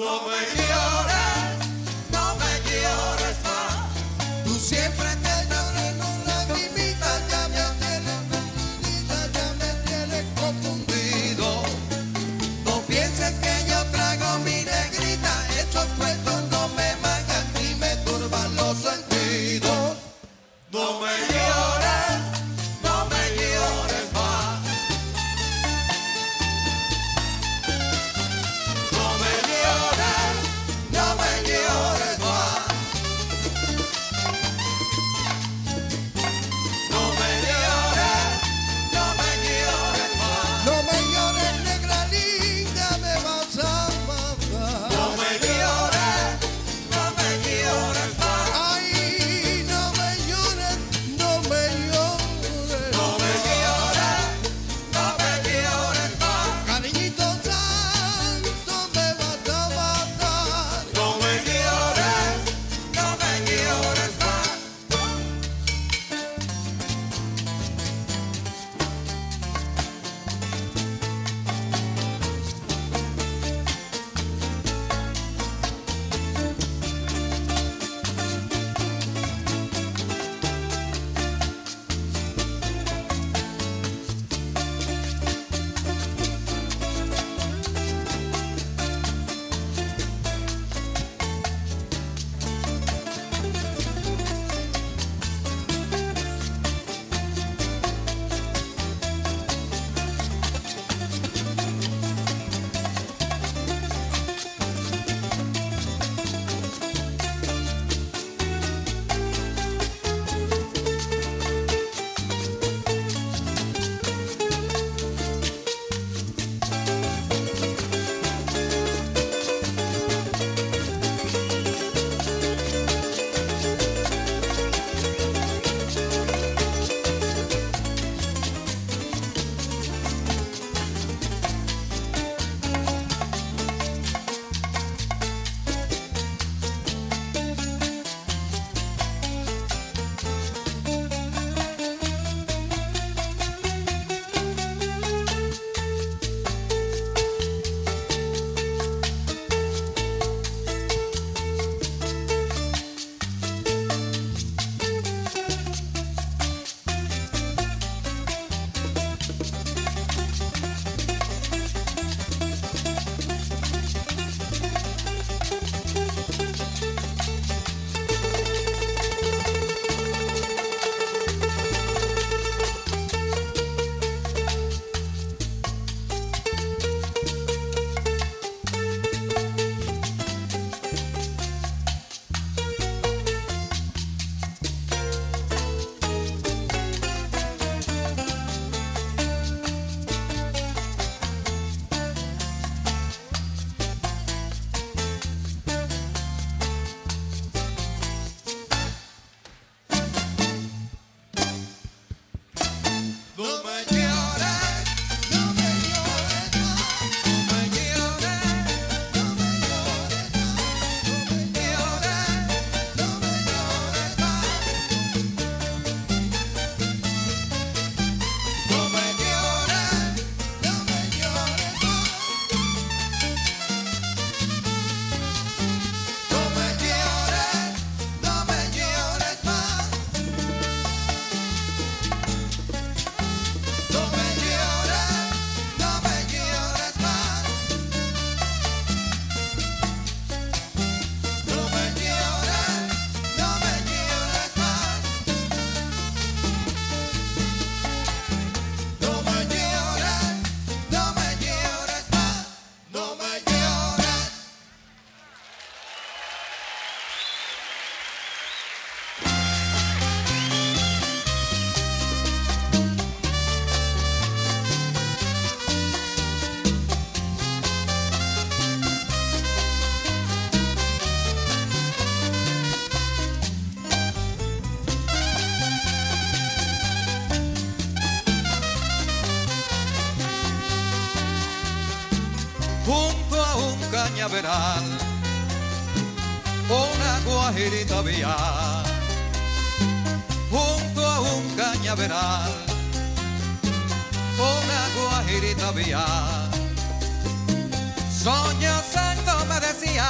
Domine. cañaveral, una guajirita había, junto a un cañaveral, una guajirita había. Soñó santo me decía,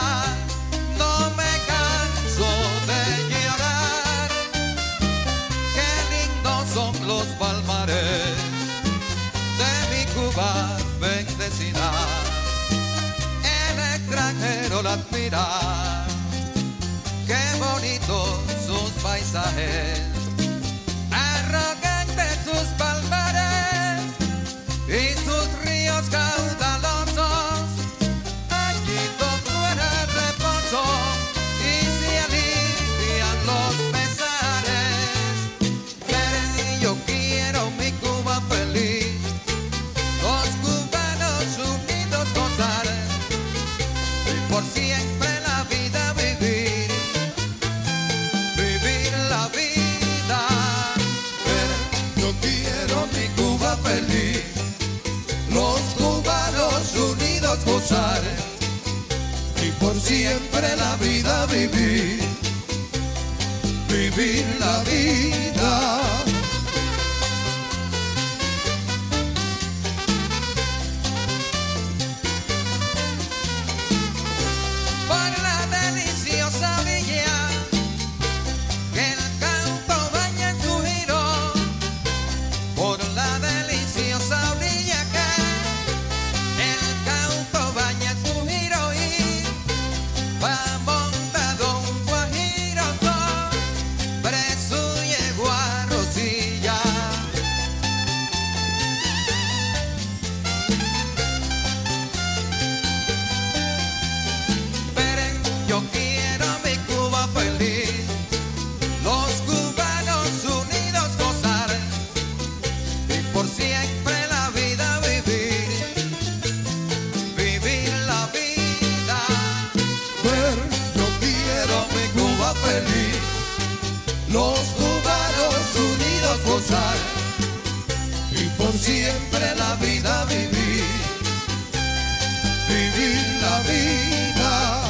y por siempre la vida vivir, vivir la vida. los cubanos unidos gozar y por siempre la vida vivir, vivir la vida.